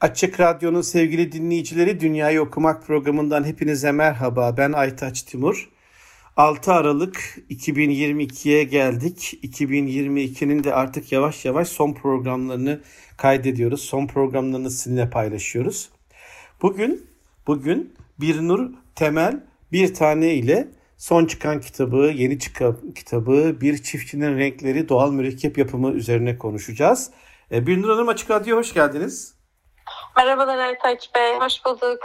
Açık Radyo'nun sevgili dinleyicileri Dünyayı Okumak programından hepinize merhaba. Ben Aytaç Timur. 6 Aralık 2022'ye geldik. 2022'nin de artık yavaş yavaş son programlarını kaydediyoruz. Son programlarını sizinle paylaşıyoruz. Bugün bugün Bir Nur Temel bir tane ile son çıkan kitabı, yeni çıkan kitabı Bir Çiftçinin Renkleri Doğal Mürekkep Yapımı üzerine konuşacağız. E, Bir Nur Hanım Açık Radyo hoş geldiniz. Merhabalar Aytaç Bey, hoş bulduk.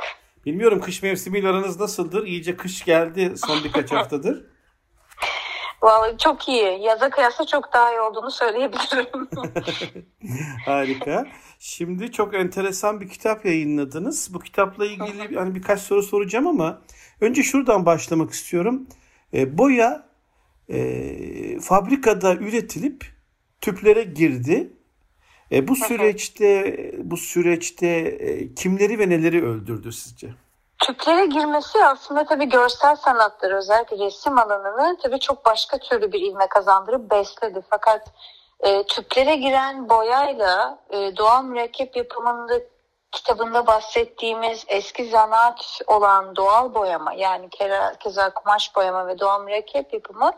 Bilmiyorum kış mevsimiyle aranız nasıldır? İyice kış geldi son birkaç haftadır. Vallahi çok iyi. Yaza kıyasla çok daha iyi olduğunu söyleyebilirim. Harika. Şimdi çok enteresan bir kitap yayınladınız. Bu kitapla ilgili hani birkaç soru soracağım ama önce şuradan başlamak istiyorum. E, boya e, fabrikada üretilip tüplere girdi. E, bu süreçte bu süreçte e, kimleri ve neleri öldürdü sizce? Tüplere girmesi aslında tabii görsel sanatları özellikle resim alanını tabii çok başka türlü bir ilme kazandırıp besledi. Fakat e, tüplere giren boyayla e, doğal mürekkep yapımında kitabında bahsettiğimiz eski zanaat olan doğal boyama yani keza kumaş boyama ve doğal mürekkep yapımı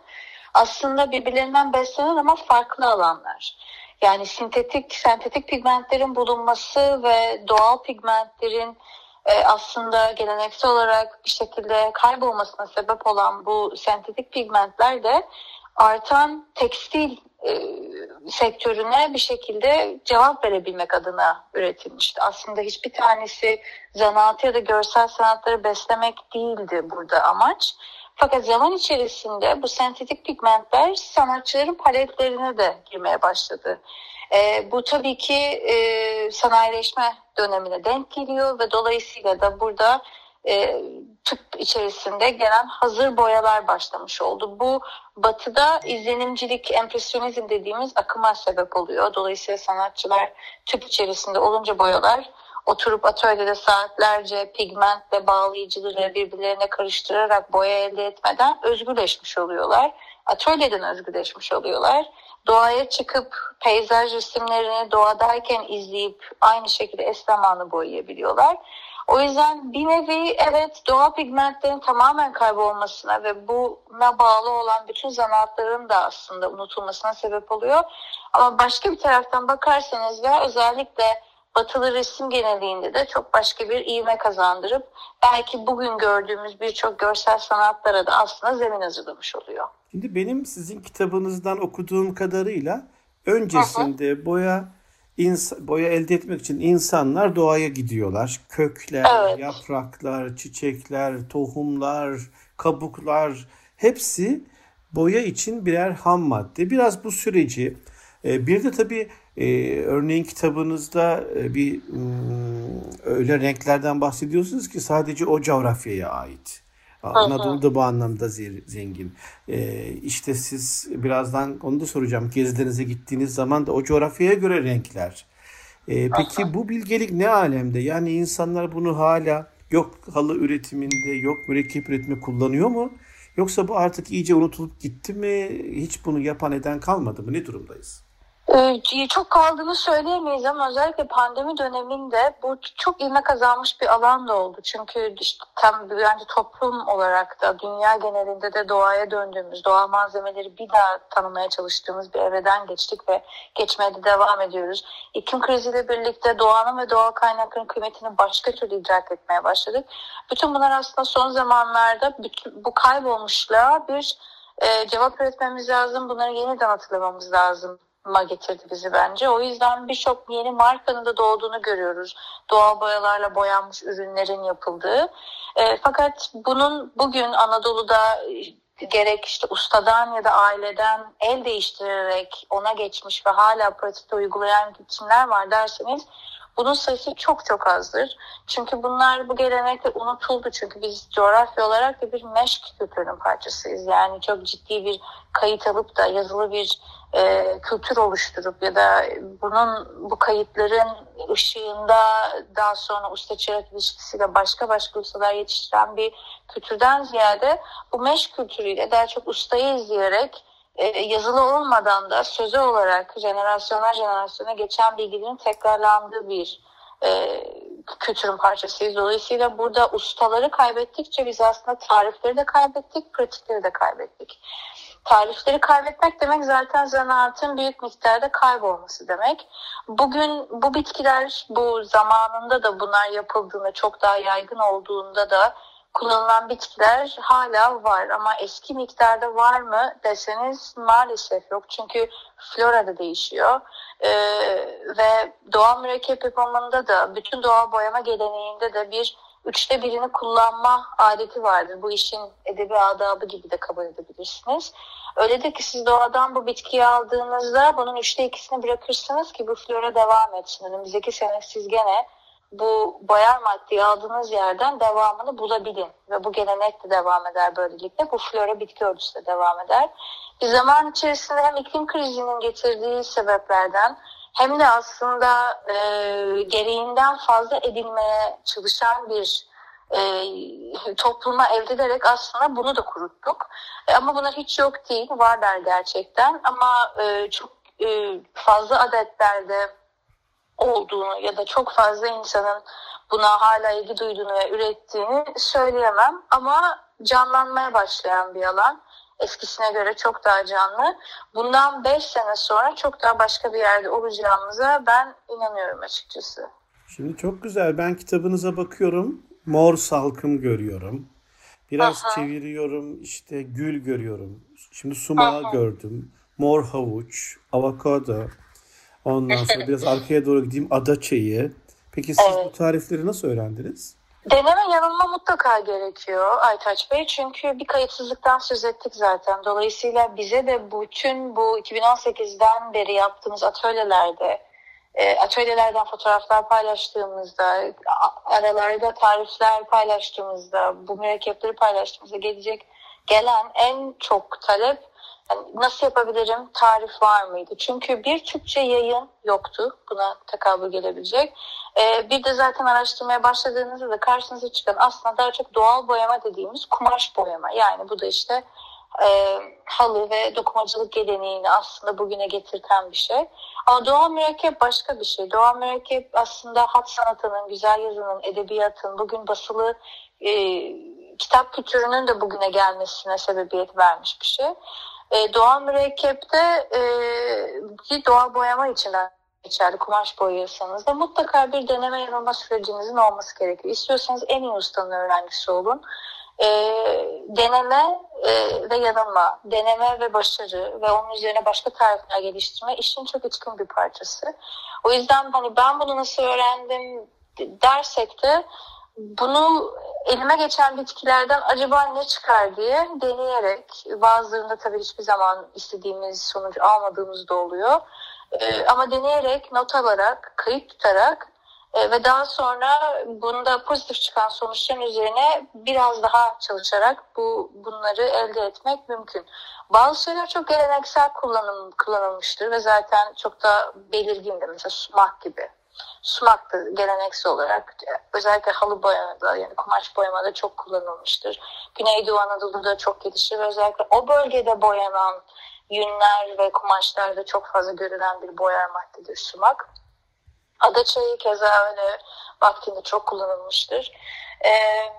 aslında birbirlerinden beslenen ama farklı alanlar. Yani sintetik sentetik pigmentlerin bulunması ve doğal pigmentlerin e, aslında geleneksel olarak bir şekilde kaybolmasına sebep olan bu sentetik pigmentler de artan tekstil e, sektörüne bir şekilde cevap verebilmek adına üretilmişti. Aslında hiçbir tanesi zanaatı ya da görsel sanatları beslemek değildi burada amaç. Fakat zaman içerisinde bu sentetik pigmentler sanatçıların paletlerine de girmeye başladı. E, bu tabii ki e, sanayileşme dönemine denk geliyor ve dolayısıyla da burada e, tıp içerisinde gelen hazır boyalar başlamış oldu. Bu batıda izlenimcilik, empresyonizm dediğimiz akıma sebep oluyor. Dolayısıyla sanatçılar tüp içerisinde olunca boyalar oturup atölyede saatlerce pigmentle bağlayıcıları birbirlerine karıştırarak boya elde etmeden özgürleşmiş oluyorlar. Atölyeden özgürleşmiş oluyorlar. Doğaya çıkıp peyzaj resimlerini doğadayken izleyip aynı şekilde es zamanı boyayabiliyorlar. O yüzden bir nevi evet doğal pigmentlerin tamamen kaybolmasına ve buna bağlı olan bütün zanaatların da aslında unutulmasına sebep oluyor. Ama başka bir taraftan bakarsanız da özellikle batılı resim geneliğinde de çok başka bir ivme kazandırıp belki bugün gördüğümüz birçok görsel sanatlara da aslında zemin hazırlamış oluyor. Şimdi benim sizin kitabınızdan okuduğum kadarıyla öncesinde Aha. boya ins- boya elde etmek için insanlar doğaya gidiyorlar. Kökler, evet. yapraklar, çiçekler, tohumlar, kabuklar hepsi boya için birer ham madde. Biraz bu süreci e, bir de tabii e, örneğin kitabınızda e, bir öyle renklerden bahsediyorsunuz ki sadece o coğrafyaya ait. Anadolu da bu anlamda zengin. Ee, işte siz birazdan onu da soracağım. Gezilerinize gittiğiniz zaman da o coğrafyaya göre renkler. Ee, peki bu bilgelik ne alemde? Yani insanlar bunu hala yok halı üretiminde, yok mürekkep üretimi kullanıyor mu? Yoksa bu artık iyice unutulup gitti mi? Hiç bunu yapan eden kalmadı mı? Ne durumdayız? Çok kaldığını söyleyemeyiz ama özellikle pandemi döneminde bu çok ilme kazanmış bir alan da oldu. Çünkü işte tam bence toplum olarak da dünya genelinde de doğaya döndüğümüz, doğal malzemeleri bir daha tanımaya çalıştığımız bir evreden geçtik ve geçmeye de devam ediyoruz. İklim kriziyle birlikte doğanın ve doğal kaynakların kıymetini başka türlü idrak etmeye başladık. Bütün bunlar aslında son zamanlarda bu kaybolmuşluğa bir e, cevap üretmemiz lazım. Bunları yeniden hatırlamamız lazım ma getirdi bizi bence. O yüzden birçok yeni markanın da doğduğunu görüyoruz. Doğal boyalarla boyanmış ürünlerin yapıldığı. E, fakat bunun bugün Anadolu'da gerek işte ustadan ya da aileden el değiştirerek ona geçmiş ve hala pratikte uygulayan kimler var derseniz bunun sayısı çok çok azdır. Çünkü bunlar bu gelenekte unutuldu. Çünkü biz coğrafya olarak da bir meşk kültürünün parçasıyız. Yani çok ciddi bir kayıt alıp da yazılı bir e, kültür oluşturup ya da bunun bu kayıtların ışığında daha sonra usta çırak ilişkisiyle başka başka ustalar yetiştiren bir kültürden ziyade bu meş kültürüyle daha çok ustayı izleyerek e, yazılı olmadan da sözü olarak jenerasyonlar jenerasyona geçen bilgilerin tekrarlandığı bir e, kültürün parçasıyız. Dolayısıyla burada ustaları kaybettikçe biz aslında tarifleri de kaybettik, pratikleri de kaybettik. Tarifleri kaybetmek demek zaten zanaatın büyük miktarda kaybolması demek. Bugün bu bitkiler bu zamanında da bunlar yapıldığında çok daha yaygın olduğunda da kullanılan bitkiler hala var ama eski miktarda var mı deseniz maalesef yok. Çünkü flora da değişiyor ee, ve doğal mürekkep yapımında da bütün doğal boyama geleneğinde de bir üçte birini kullanma adeti vardır. Bu işin edebi adabı gibi de kabul edebilirsiniz. Öyledir ki siz doğadan bu bitkiyi aldığınızda bunun üçte ikisini bırakırsınız ki bu flora devam etsin. Önümüzdeki sene siz gene bu boyar maddeyi aldığınız yerden devamını bulabilin. Ve bu gelenek de devam eder böylelikle. Bu flora bitki örtüsü de devam eder. Bir zaman içerisinde hem iklim krizinin getirdiği sebeplerden hem de aslında e, gereğinden fazla edilmeye çalışan bir e, topluma elde ederek aslında bunu da kuruttuk. E, ama bunlar hiç yok değil, varlar gerçekten. Ama e, çok e, fazla adetlerde olduğunu ya da çok fazla insanın buna hala ilgi duyduğunu ve ürettiğini söyleyemem. Ama canlanmaya başlayan bir alan. Eskisine göre çok daha canlı. Bundan 5 sene sonra çok daha başka bir yerde olacağımıza ben inanıyorum açıkçası. Şimdi çok güzel. Ben kitabınıza bakıyorum. Mor salkım görüyorum. Biraz Aha. çeviriyorum. işte gül görüyorum. Şimdi sumağı Aha. gördüm. Mor havuç, avokado, Ondan sonra biraz arkaya doğru gideyim adaçayı. Peki siz evet. bu tarifleri nasıl öğrendiniz? Deneme yanılma mutlaka gerekiyor Aytaç Bey. Çünkü bir kayıtsızlıktan söz ettik zaten. Dolayısıyla bize de bütün bu 2018'den beri yaptığımız atölyelerde e, atölyelerden fotoğraflar paylaştığımızda, aralarda tarifler paylaştığımızda, bu mürekkepleri paylaştığımızda gelecek gelen en çok talep nasıl yapabilirim tarif var mıydı? Çünkü bir Türkçe yayın yoktu buna tekabül gelebilecek. Ee, bir de zaten araştırmaya başladığınızda da karşınıza çıkan aslında daha çok doğal boyama dediğimiz kumaş boyama. Yani bu da işte e, halı ve dokumacılık geleneğini aslında bugüne getirten bir şey. Ama doğal mürekkep başka bir şey. Doğal mürekkep aslında hat sanatının, güzel yazının, edebiyatın, bugün basılı e, kitap kültürünün de bugüne gelmesine sebebiyet vermiş bir şey. E, doğal mürekkepte e, ki doğal boyama için geçerli kumaş boyuyorsanız da mutlaka bir deneme yanılma sürecinizin olması gerekiyor. İstiyorsanız en iyi ustanın öğrencisi olun. E, deneme e, ve yanılma, deneme ve başarı ve onun üzerine başka tarifler geliştirme işin çok etkin bir parçası. O yüzden hani ben bunu nasıl öğrendim dersek de bunu elime geçen bitkilerden acaba ne çıkar diye deneyerek bazılarında tabii hiçbir zaman istediğimiz sonucu almadığımız da oluyor. Ee, ama deneyerek, not alarak, kayıt tutarak e, ve daha sonra bunda pozitif çıkan sonuçların üzerine biraz daha çalışarak bu bunları elde etmek mümkün. Bazı şeyler çok geleneksel kullanım, kullanılmıştır ve zaten çok da belirgindir. Mesela sumak gibi sumak da geleneksel olarak özellikle halı boyamada yani kumaş boyamada çok kullanılmıştır. Güneydoğu Anadolu'da çok gelişir özellikle o bölgede boyanan yünler ve kumaşlarda çok fazla görülen bir boyar maddedir sumak. Ada çayı keza öyle vaktinde çok kullanılmıştır. Ee,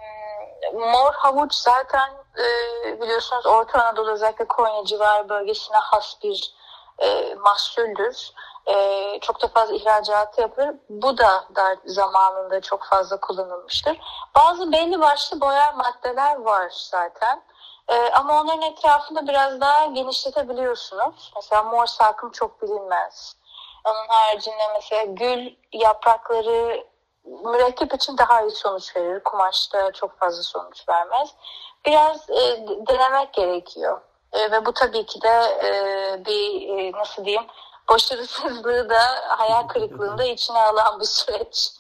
mor havuç zaten e, biliyorsunuz Orta Anadolu özellikle Konya civarı bölgesine has bir e, mahsuldür e, çok da fazla ihracatı yapılır. Bu da dar zamanında çok fazla kullanılmıştır. Bazı belli başlı boyar maddeler var zaten. Ee, ama onların etrafında biraz daha genişletebiliyorsunuz. Mesela mor salkım çok bilinmez. Onun haricinde mesela gül yaprakları mürekkep için daha iyi sonuç verir. Kumaşta çok fazla sonuç vermez. Biraz e, denemek gerekiyor. E, ve bu tabii ki de e, bir e, nasıl diyeyim başarısızlığı da hayal kırıklığında içine alan bir süreç.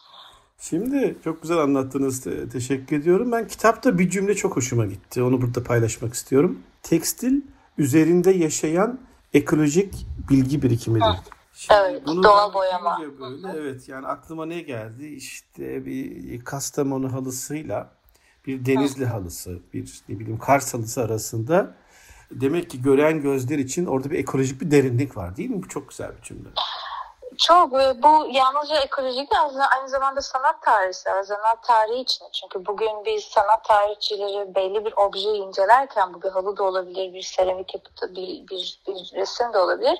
Şimdi çok güzel anlattınız. Teşekkür ediyorum. Ben kitapta bir cümle çok hoşuma gitti. Onu burada paylaşmak istiyorum. Tekstil üzerinde yaşayan ekolojik bilgi birikimidir. Şimdi evet, doğal boyama. Böyle, evet yani aklıma ne geldi? İşte bir Kastamonu halısıyla bir Denizli Hı. halısı, bir ne bileyim Kars halısı arasında demek ki gören gözler için orada bir ekolojik bir derinlik var değil mi? Bu çok güzel bir cümle. Çok. Bu yalnızca ekolojik aslında aynı zamanda sanat tarihi, sanat tarihi için. Çünkü bugün biz sanat tarihçileri belli bir objeyi incelerken bu bir halı da olabilir, bir seramik yapıtı, bir, bir, bir resim de olabilir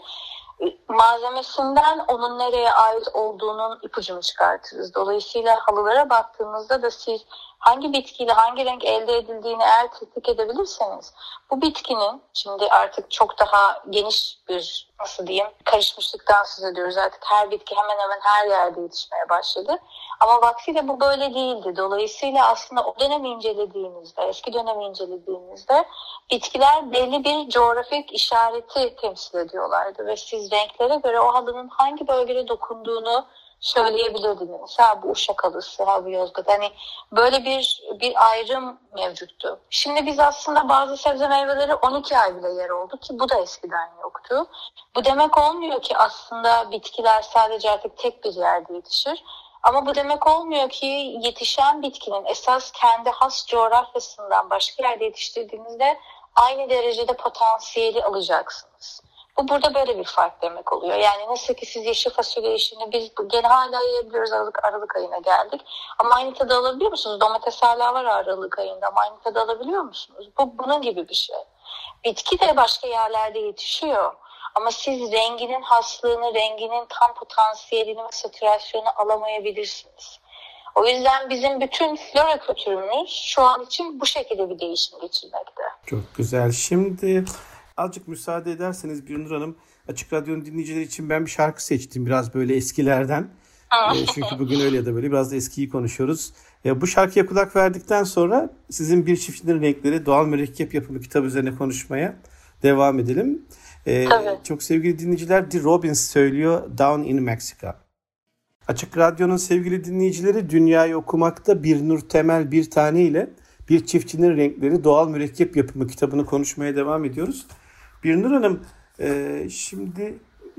malzemesinden onun nereye ait olduğunun ipucunu çıkartırız. Dolayısıyla halılara baktığımızda da siz hangi bitkiyle hangi renk elde edildiğini eğer tespit edebilirseniz bu bitkinin şimdi artık çok daha geniş bir nasıl diyeyim karışmışlıktan söz ediyoruz. Artık her bitki hemen hemen her yerde yetişmeye başladı. Ama vaktiyle bu böyle değildi. Dolayısıyla aslında o dönemi incelediğimizde, eski dönemi incelediğimizde bitkiler belli bir coğrafik işareti temsil ediyorlardı ve siz renklere göre o halının hangi bölgede dokunduğunu söyleyebilirdiniz. Ha bu Uşak halısı, ha bu Yozgat. Hani böyle bir bir ayrım mevcuttu. Şimdi biz aslında bazı sebze meyveleri 12 ay bile yer oldu ki bu da eskiden yoktu. Bu demek olmuyor ki aslında bitkiler sadece artık tek bir yerde yetişir. Ama bu demek olmuyor ki yetişen bitkinin esas kendi has coğrafyasından başka yerde yetiştirdiğinizde aynı derecede potansiyeli alacaksınız. Bu burada böyle bir fark demek oluyor. Yani nasıl ki siz yeşil fasulye işini biz gene hala yiyebiliyoruz Aralık, Aralık ayına geldik. Ama aynı tadı alabiliyor musunuz? Domates hala var Aralık ayında ama aynı tadı alabiliyor musunuz? Bu bunun gibi bir şey. Bitki de başka yerlerde yetişiyor. Ama siz renginin haslığını, renginin tam potansiyelini ve satürasyonu alamayabilirsiniz. O yüzden bizim bütün flora kültürümüz şu an için bu şekilde bir değişim geçirmekte. Çok güzel. Şimdi azıcık müsaade ederseniz Birnur Hanım Açık Radyo'nun dinleyicileri için ben bir şarkı seçtim. Biraz böyle eskilerden. e, çünkü bugün öyle ya da böyle biraz da eskiyi konuşuyoruz. E, bu şarkıya kulak verdikten sonra sizin Bir Çiftçinin Renkleri Doğal Mürekkep Yapımı kitabı üzerine konuşmaya devam edelim. E, çok sevgili dinleyiciler, The Robbins söylüyor Down in Mexico. Açık Radyo'nun sevgili dinleyicileri Dünyayı Okumakta Bir Nur Temel Bir Tane ile Bir Çiftçinin Renkleri Doğal Mürekkep Yapımı kitabını konuşmaya devam ediyoruz. Birnur Hanım e, şimdi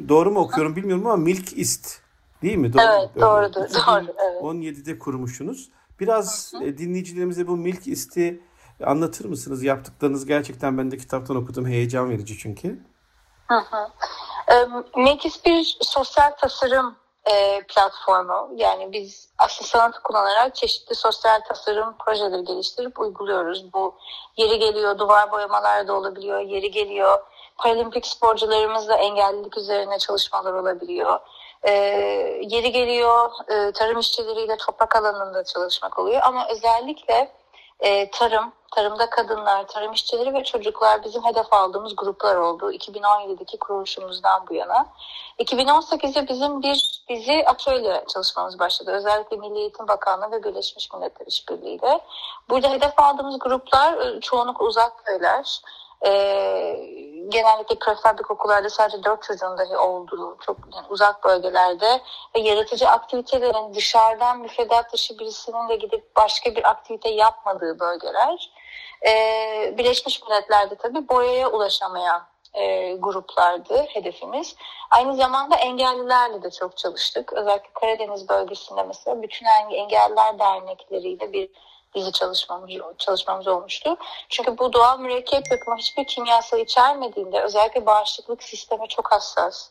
doğru mu okuyorum bilmiyorum ama Milk Ist değil mi? Doğru, evet doğrudur. Doğru, evet. 17'de kurmuşsunuz. Biraz hı hı. E, dinleyicilerimize bu Milk Ist'i anlatır mısınız? Yaptıklarınız gerçekten ben de kitaptan okudum. Heyecan verici çünkü. Hı hı. Milk Ist bir sosyal tasarım e, platformu. Yani biz aslında sanatı kullanarak çeşitli sosyal tasarım projeleri geliştirip uyguluyoruz. Bu yeri geliyor duvar boyamalar da olabiliyor, yeri geliyor paralimpik sporcularımızla engellilik üzerine çalışmalar olabiliyor. E, yeri geliyor e, tarım işçileriyle toprak alanında çalışmak oluyor ama özellikle e, tarım, tarımda kadınlar, tarım işçileri ve çocuklar bizim hedef aldığımız gruplar oldu 2017'deki kuruluşumuzdan bu yana. 2018'de bizim bir bizi atölye çalışmamız başladı. Özellikle Milli Eğitim Bakanlığı ve Birleşmiş Milletler İşbirliği'yle. Burada hedef aldığımız gruplar e, çoğunlukla uzak köyler, e, genellikle prefabrik okullarda sadece dört çocuğun dahi olduğu çok yani uzak bölgelerde ve yaratıcı aktivitelerin dışarıdan müfredat dışı birisinin de gidip başka bir aktivite yapmadığı bölgeler. E, Birleşmiş Milletler'de tabii boyaya ulaşamayan e, gruplardı hedefimiz. Aynı zamanda engellilerle de çok çalıştık. Özellikle Karadeniz bölgesinde mesela bütün engelliler dernekleriyle bir dizi çalışmamız, çalışmamız olmuştu. Çünkü bu doğal mürekkep yapımı hiçbir kimyasal içermediğinde özellikle bağışıklık sistemi çok hassas.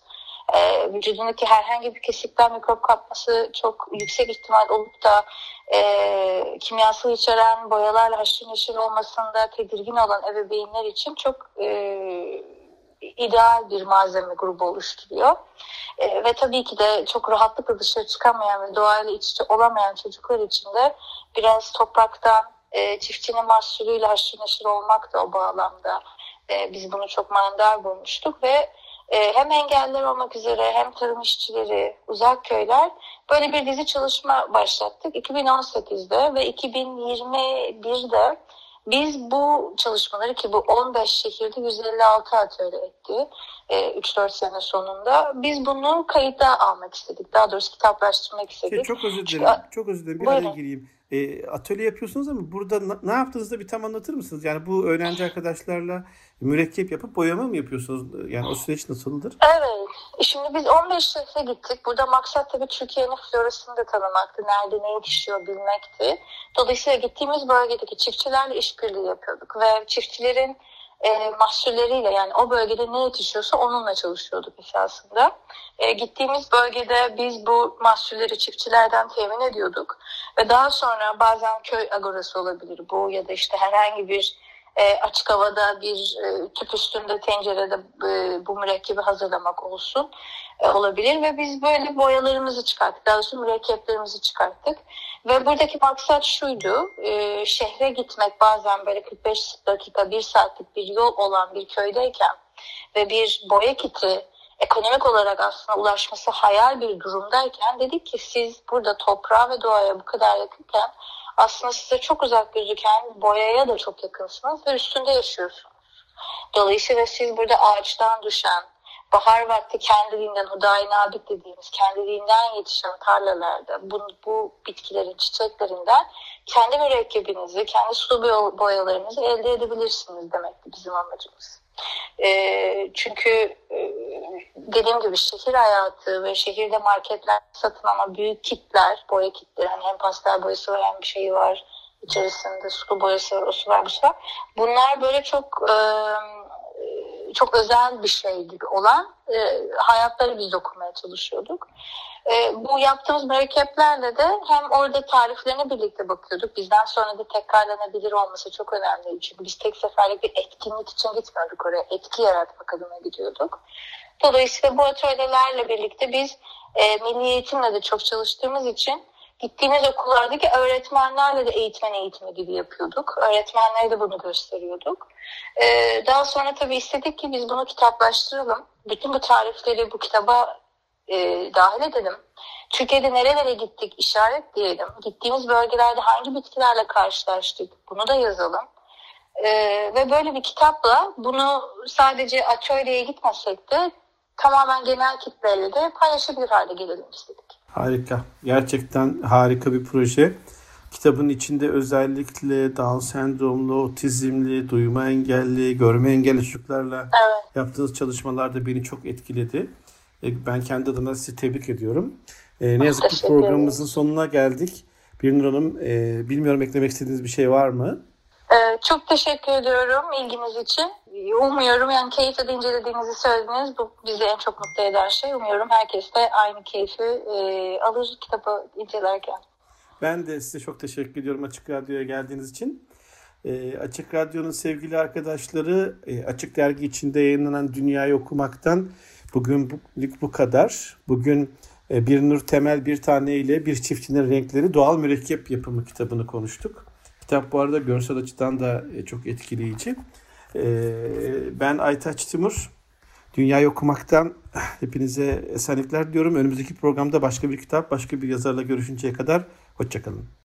Ee, vücudundaki herhangi bir kesikten mikrop kapması çok yüksek ihtimal olup da e, kimyasal içeren boyalarla haşır neşir olmasında tedirgin olan ebeveynler için çok e, ideal bir malzeme grubu oluşturuyor. E, ve tabii ki de çok rahatlıkla dışarı çıkamayan ve doğayla iç içe olamayan çocuklar için de biraz topraktan e, çiftçinin mahsulüyle haşır neşir olmak da o bağlamda e, biz bunu çok manidar bulmuştuk ve e, hem engeller olmak üzere hem tarım işçileri, uzak köyler böyle bir dizi çalışma başlattık 2018'de ve 2021'de biz bu çalışmaları ki bu 15 şehirde 156 atölye etti 3-4 sene sonunda. Biz bunu kayıta almak istedik. Daha doğrusu kitaplaştırmak istedik. Şey, çok özür dilerim. Çünkü, çok özür dilerim. Bir buyurun. araya gireyim. E, atölye yapıyorsunuz ama burada ne yaptığınızı bir tam anlatır mısınız? Yani bu öğrenci arkadaşlarla mürekkep yapıp boyama mı yapıyorsunuz? Yani o süreç nasıldır? Evet. E Şimdi biz 15 şehre gittik. Burada maksat tabii Türkiye'nin florasını da tanımaktı. Nerede ne yetişiyor bilmekti. Dolayısıyla gittiğimiz bölgedeki çiftçilerle işbirliği yapıyorduk. Ve çiftçilerin e, mahsulleriyle yani o bölgede ne yetişiyorsa onunla çalışıyorduk esasında. E, gittiğimiz bölgede biz bu mahsulleri çiftçilerden temin ediyorduk. Ve daha sonra bazen köy agorası olabilir bu ya da işte herhangi bir e, açık havada bir e, tüp üstünde tencerede e, bu mürekkebi hazırlamak olsun olabilir ve biz böyle boyalarımızı çıkarttık. Daha doğrusu mürekkeplerimizi çıkarttık. Ve buradaki maksat şuydu, şehre gitmek bazen böyle 45 dakika, 1 saatlik bir yol olan bir köydeyken ve bir boya kiti ekonomik olarak aslında ulaşması hayal bir durumdayken dedik ki siz burada toprağa ve doğaya bu kadar yakınken aslında size çok uzak gözüken boyaya da çok yakınsınız ve üstünde yaşıyorsunuz. Dolayısıyla siz burada ağaçtan düşen, bahar vakti kendiliğinden hudayi nabit dediğimiz kendiliğinden yetişen tarlalarda bu, bu bitkilerin çiçeklerinden kendi mürekkebinizi, kendi sulu boyalarınızı elde edebilirsiniz demekti bizim amacımız. E, çünkü e, dediğim gibi şehir hayatı ve şehirde marketler satın ama büyük kitler, boya kitleri hani hem pastel boyası var hem bir şey var içerisinde sulu boyası var, o su var, bu su var. Bunlar böyle çok e, çok özel bir şey gibi olan e, hayatları biz okumaya çalışıyorduk. E, bu yaptığımız mürekkeplerle de hem orada tariflerine birlikte bakıyorduk. Bizden sonra da tekrarlanabilir olması çok önemli. Çünkü biz tek seferlik bir etkinlik için gitmiyorduk oraya. Etki yaratmak adına gidiyorduk. Dolayısıyla bu atölyelerle birlikte biz e, milli eğitimle de çok çalıştığımız için gittiğimiz okullardaki öğretmenlerle de eğitmen eğitimi gibi yapıyorduk. Öğretmenlere de bunu gösteriyorduk. Ee, daha sonra tabii istedik ki biz bunu kitaplaştıralım. Bütün bu tarifleri bu kitaba e, dahil edelim. Türkiye'de nerelere gittik işaretleyelim. Gittiğimiz bölgelerde hangi bitkilerle karşılaştık bunu da yazalım. Ee, ve böyle bir kitapla bunu sadece atölyeye gitmesek de tamamen genel kitleyle de paylaşabilir hale gelelim istedik. Harika. Gerçekten harika bir proje. Kitabın içinde özellikle Down sendromlu, otizmli, duyma engelli, görme engelli çocuklarla Evet. yaptığınız çalışmalar da beni çok etkiledi. E, Ben kendi adıma sizi tebrik ediyorum. E, Ne yazık ki programımızın sonuna geldik. Birnur Hanım, e, bilmiyorum eklemek istediğiniz bir şey var mı? Çok teşekkür ediyorum ilginiz için. Umuyorum yani keyifle de incelediğinizi söylediniz. Bu bizi en çok mutlu eden şey. Umuyorum herkes de aynı keyfi e, alır kitabı incelerken. Ben de size çok teşekkür ediyorum Açık Radyo'ya geldiğiniz için. E, Açık Radyo'nun sevgili arkadaşları e, Açık Dergi içinde yayınlanan Dünyayı Okumak'tan bugün bu, bu kadar. Bugün e, Bir Nur Temel Bir Tane ile Bir Çiftçinin Renkleri Doğal Mürekkep Yapımı kitabını konuştuk. Kitap bu arada görsel açıdan da e, çok etkileyici. E, ben Aytaç Timur. Dünyayı okumaktan hepinize esenlikler diyorum. Önümüzdeki programda başka bir kitap, başka bir yazarla görüşünceye kadar hoşçakalın.